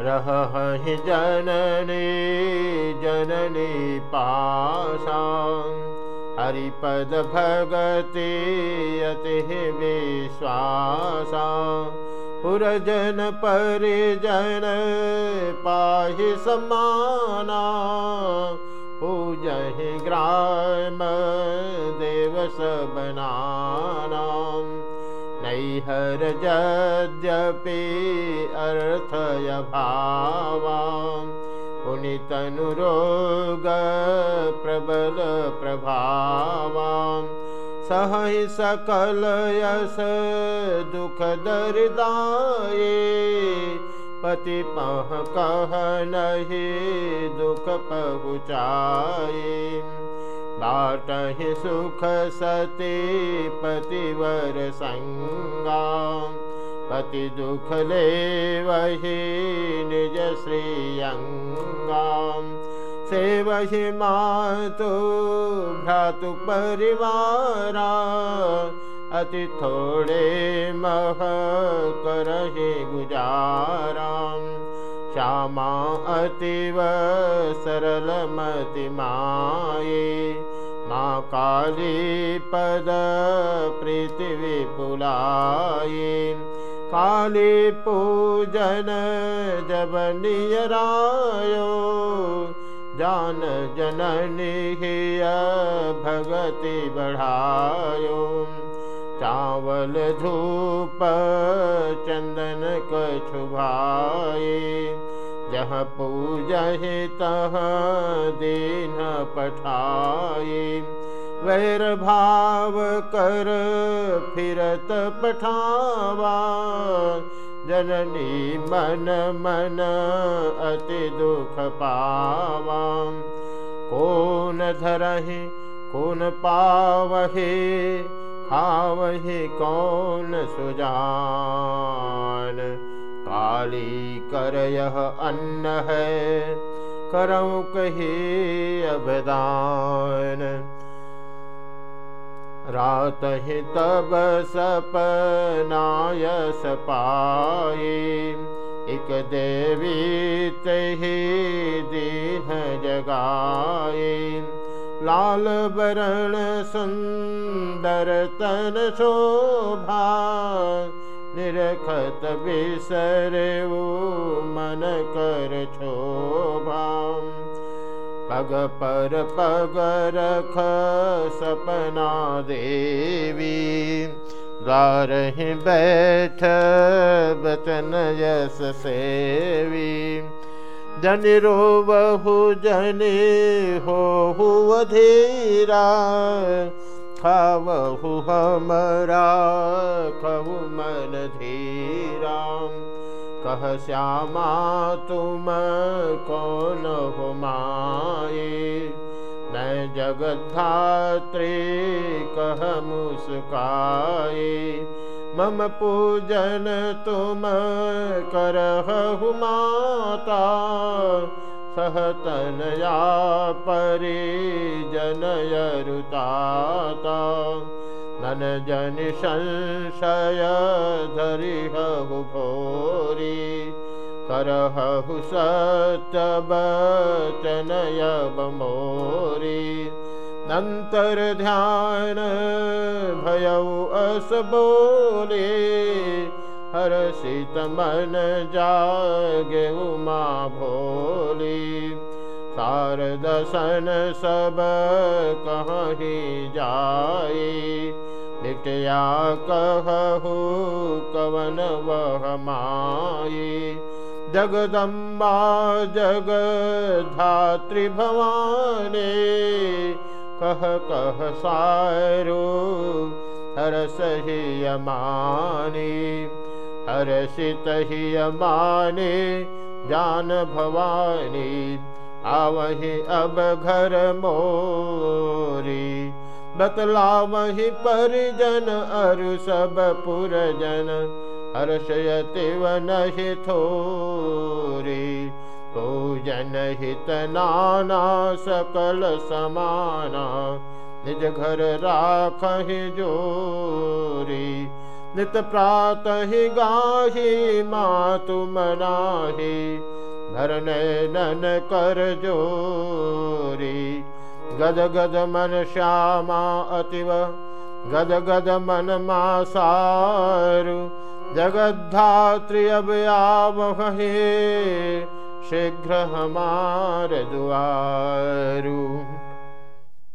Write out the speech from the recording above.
रहहि जननी जननी पासा। हरिपद भगति अति विश्वासा। पुरजन परिजन पाहि समाना। पूजहि ग्राम देव सबनाना नैहर यद्यपि अर्थय भावा पुनितनुरोग प्रबल प्रभावा सह सकल यस दुख दरिदाये पति पह कह नहीं दुख पहुँचाए बाटहि सुख सती पतिवर संगा। पति दुख ले वही निज श्रीअंगा से वही मातु भ्रातु परिवारा। अति थोड़े मह करहि गुजारा मा अतीव सरलमतिमाये मा कालीपदप्रीतिविपुलाये। कालीपूजन जवनियरायो जान जननि जननीयरायो जन जननी चावल धूप चन्दन कशुभाय जह पूजहि तह दीन पठाए। वैर भाव कर फिरत पठावा। जननी मन मन अति दुख पावा। कौन धरहि, कौन पावहे, खावहि कौन सुजान। काली कर अन्न। है करऊ कही अभदान रात ही तब सपनायस पाए एक देवी तही दीन जगाए लाल बरण सुंदर तन शोभा निरखत बिसर मन कर शोभा पग पर पग रख सपना देवी। द्वार बैठ बचन यस सेवी। जन रो बहु जने हो अधीरा। खावहु हमरा, कहु मन धीरा कह श्यामा, तुम कौन हो माए मैं जगधात्री कह मुस्काए मम पूजन तुम करहु माता। सहतनया परि जनयरुताता मन जन संशय धरिहु भोरी करहु सत्यबचनयब मोरी नंतर ध्यान भयऊ अस बोले। हर शीत मन जागे उमा भोली सार दसन सब कहीं जाए? निटया कहु कवन वह माई जगदम्बा जग धात्री भवानी, कह कह सारो हर सही अमानी हर सित ही अमानी जान भवानी आवही अब घर मोरी। बतला वही परिजन अरु सब पुरजन हर्षयति वनहि थोरी। पूजन हित नाना सकल समाना, निज घर राख जोरी। नित प्रातः ही गाही मातु मनाही। भरन नन कर जोरी। गद गद मन श्यामा अतिव गद गद मन मासारु। जगद्धात्री अब आवहे शीघ्र हमार दुआरू